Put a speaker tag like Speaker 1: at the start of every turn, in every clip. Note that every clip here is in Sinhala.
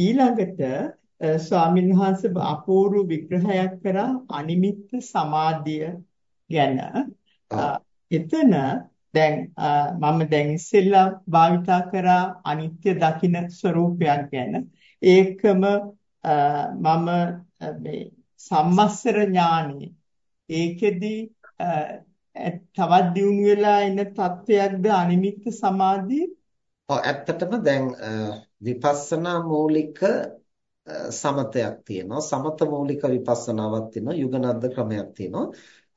Speaker 1: ඊළඟට ස්වාමීන් වහන්සේ අපූර්ව විග්‍රහයක් කරා අනිමිත්ත සමාධිය ගැන. එතන දැන් මම දැන් ඉස්සෙල්ලා භාවිතා කරා අනිත්‍ය දකින ස්වરૂපයක් ගැන. ඒකම මම මේ සම්මස්සර ඥානෙ ඒකෙදි තවත් දියුණු වෙලා එන තත්වයක්ද අනිමිත්ත සමාධිය?
Speaker 2: ඔව් ඇත්තටම දැන් විපස්සනා මූලික සමතයක් තියෙනවා. සමත මූලික විපස්සනාවක් තියෙනවා. යුගනද්ද ක්‍රමයක් තියෙනවා.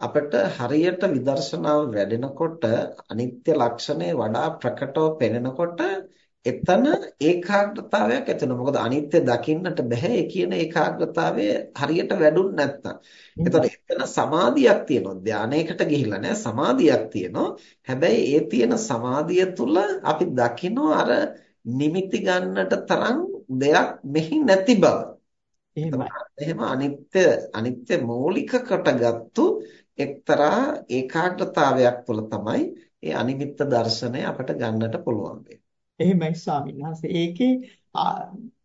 Speaker 2: අපිට හරියට විදර්ශනාව වැඩෙනකොට අනිත්‍ය ලක්ෂණය වඩා ප්‍රකටව පෙනෙනකොට එතන ඒකාග්‍රතාවයක් ඇති වෙනවා. මොකද අනිත්‍ය දකින්නට බෑ ඒ කියන ඒකාග්‍රතාවය හරියට වැඩුන් නැත්තම්. එතකොට එතන සමාධියක් තියෙනවා. ධානයකට ගිහිල්ලා නෑ සමාධියක් තියෙනවා. හැබැයි ඒ තියෙන සමාධිය තුල අපි දකිනවා අර නිමිති ගන්නට තරම් දෙයක් මෙහි නැති බව. එහෙම අනිත්‍ය අනිත්‍ය මූලික කොටගත්තු එක්තරා ඒකාග්‍රතාවයක් තුළ තමයි ඒ අනිමිත්ත දර්ශනය අපට ගන්නට පුළුවන් වෙන්නේ.
Speaker 1: එහෙමයි ස්වාමීන් වහන්සේ. ඒකේ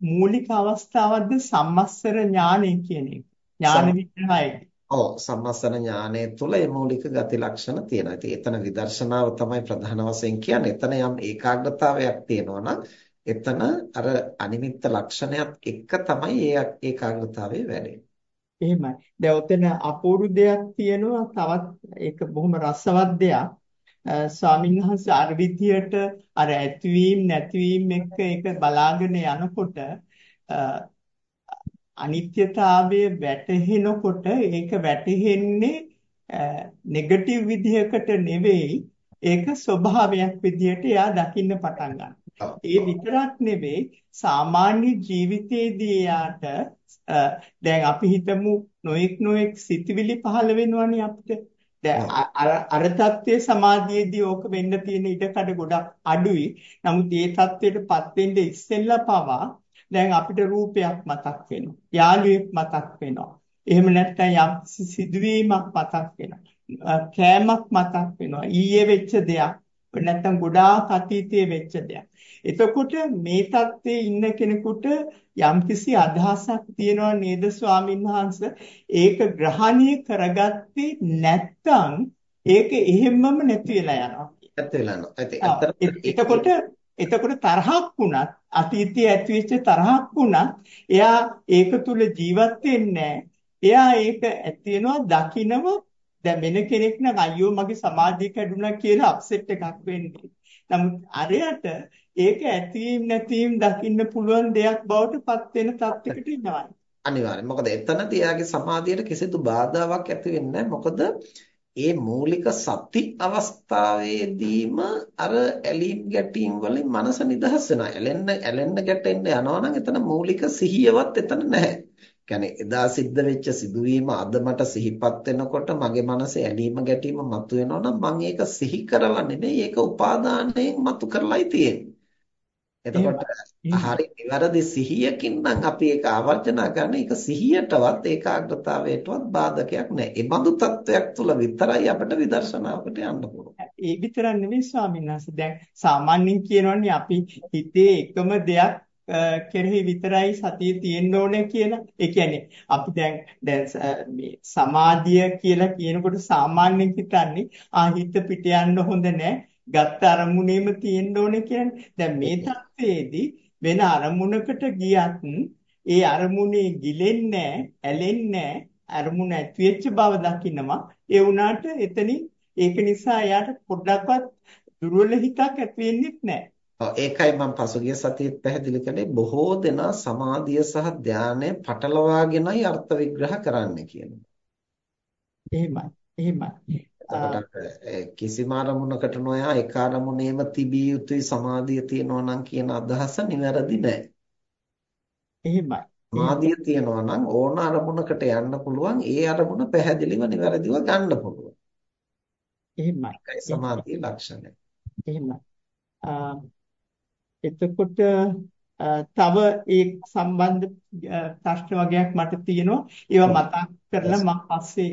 Speaker 1: මූලික අවස්ථාවක්ද සම්මස්සර ඥානය කියන එක. ඥාන විග්‍රහයයි.
Speaker 2: ඔව් සම්මස්සන ඥානය තුළ මේ මූලික ගති ලක්ෂණ තියෙනවා. ඉතින් එතන විදර්ශනාව තමයි ප්‍රධාන වශයෙන් කියන්නේ. එතන යම් ඒකාග්‍රතාවයක් තියෙනවා එතන අර අනිමිත්ත ලක්ෂණයත් එක්ක තමයි ඒ ඒකාග්‍රතාවය වැඩෙන්නේ.
Speaker 1: එහෙමයි. දැන් ඔතන අපූර්ව දෙයක් තියෙනවා තවත් ඒක බොහොම රසවත් දෙයක්. ස්වාමීන් වහන්සේ අර විදියට අර ඇතිවීම නැතිවීම එක්ක ඒක බලාගෙන යනකොට අනිත්‍යතාවය වැටහෙනකොට ඒක වැටහෙන්නේ නෙගටිව් විදිහකට නෙවෙයි ඒක ස්වභාවයක් විදිහට එයා දකින්න පටන් ගන්නවා. ඒ විතරක් නෙවෙයි සාමාන්‍ය ජීවිතයේදී එයාට දැන් අපි හිතමු නොඑක් නොඑක් සිතුවිලි පහළ වෙනවනේ අපිට. දැන් අර தත්ත්වයේ සමාධියේදී ඕක වෙන්න තියෙන ඉඩකඩ ගොඩක් අඩුයි. නමුත් මේ தත්ත්වයටපත් වෙන්න ඉස්සෙල්ලා පවා දැන් අපිට රූපයක් මතක් වෙනවා. යාළුවෙක් මතක් වෙනවා. එහෙම නැත්නම් යම් සිදුවීමක් මතක් වෙනවා. කෑමක් මතක් වෙනවා. ඊයේ වෙච්ච දෙයක්. නැත්නම් ගොඩාක් අතීතයේ වෙච්ච දෙයක්. එතකොට මේ தත්ත්වයේ ඉන්න කෙනෙකුට යම්කිසි අදහසක් තියෙනවා නේද ස්වාමීන් වහන්සේ ඒක ග්‍රහණය කරගත්තේ නැත්නම් ඒක එහෙම්මම නැති වෙලා යනවා.
Speaker 2: නැති වෙලා යනවා.
Speaker 1: එතකොට එතකොට තරහක් වුණත් අතීතයේ ඇතිවෙච්ච තරහක් වුණත් එයා ඒක තුල ජීවත් වෙන්නේ එයා ඒක ඇති වෙනවා දකිනව දැන් වෙන කෙනෙක් නම් අයියෝ මගේ සමාධිය කැඩුනා කියලා අප්සෙට් එකක් වෙන්නේ. නමුත් අරයට ඒක ඇතීම් නැතිම් දකින්න පුළුවන් දෙයක් බවට පත් වෙන තත්යකට එනවා.
Speaker 2: අනිවාර්යෙන්. මොකද එතනදී එයාගේ සමාධියට කිසිදු බාධාවක් ඇති වෙන්නේ මොකද ඒ මූලික සති අවස්ථාවේදීම අර ඇලීම් ගැටීම් වලින් මනස නිදහස් වෙනවා. ඇලෙන්න ඇලෙන්න ගැටෙන්න යනවා නම් එතන මූලික සිහියවත් එතන නැහැ. කියන්නේ එදා සිද්ධ වෙච්ච සිදුවීම අද මට සිහිපත් වෙනකොට මගේ මනසේ ඇලීම ගැටීම මතුවෙනවා නම් මම ඒක සිහි කරලා නෙමෙයි ඒක උපාදානයෙන් මතු කරලායි තියෙන්නේ. එතකොට හරි නිවැරදි සිහියකින් නම් අපි ඒක ආවර්ජනා කරන එක සිහියටවත් ඒකාග්‍රතාවයටවත් බාධකයක් නැහැ. ඒ බඳු තත්වයක් තුළ විතරයි අපිට විදර්ශනාවකට යන්න පුළුවන්.
Speaker 1: ඒ විතරක් නෙමෙයි ස්වාමීන් වහන්සේ. දැන් සාමාන්‍යයෙන් කියනවනේ අපි හිතේ එකම දෙයක් කෙරෙහි විතරයි සතිය තියෙන්න ඕනේ කියලා. ඒ කියන්නේ අපි දැන් දැන් මේ සමාධිය කියලා කියනකොට සාමාන්‍යයෙන් හිතන්නේ ආ හිත පිට යන්න හොඳ නැහැ. ගත්ත අරමුණේම තියෙන්න ඕනේ කියන්නේ. දැන් මේ தത്വයේදී වෙන අරමුණකට ගියත් ඒ අරමුණේ ගිලෙන්නේ නැහැ, ඇලෙන්නේ නැහැ. අරමුණ ඇති වෙච්ච බව දකින්නවා. ඒ වුණාට එතනින් ඒක නිසා එයාට පොඩ්ඩක්වත් දුර්වල හිතක් ඇති වෙන්නේ නැහැ.
Speaker 2: ඒකයි මම පසුගිය සතියේත් පැහැදිලි කළේ බොහෝ දෙනා සමාධිය සහ ධානය පටලවාගෙනයි අර්ථ විග්‍රහ කරන්න කියනවා.
Speaker 1: එහෙමයි. එහෙමයි.
Speaker 2: කිසිම අරමුණකට නොයා එක අරමුණේම තිබිය යුතුයි සමාධිය තියනවා නම් කියන අදහස නිවැරදි නෑ.
Speaker 1: එහෙමයි.
Speaker 2: සමාධිය තියනවා නම් ඕන අරමුණකට යන්න පුළුවන් ඒ අරමුණ පැහැදිලිව නිවැරදිව ගන්න පුළුවන්.
Speaker 1: එහෙමයි.
Speaker 2: සමාධියේ ලක්ෂණය.
Speaker 1: එහෙමයි. එතකොට තව ඒ සම්බන්ධ ප්‍රශ්න වගේක් මට තියෙනවා. ඒවා මතක් කරලා මම පස්සේ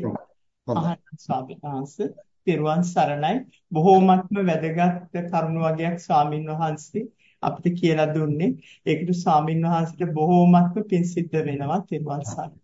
Speaker 1: අහන්න ස්වාමීන් වහන්සේ. පෙරුවන් සරණයි. බොහෝමත්ම වැදගත් කරුණු වගේක් ස්වාමින් වහන්සේ අපිට කියලා දුන්නේ. ඒකට ස්වාමින් වහන්සේට බොහෝමත්ම පිං සිද්ධ වෙනවා. තෙරුවන් සරණයි.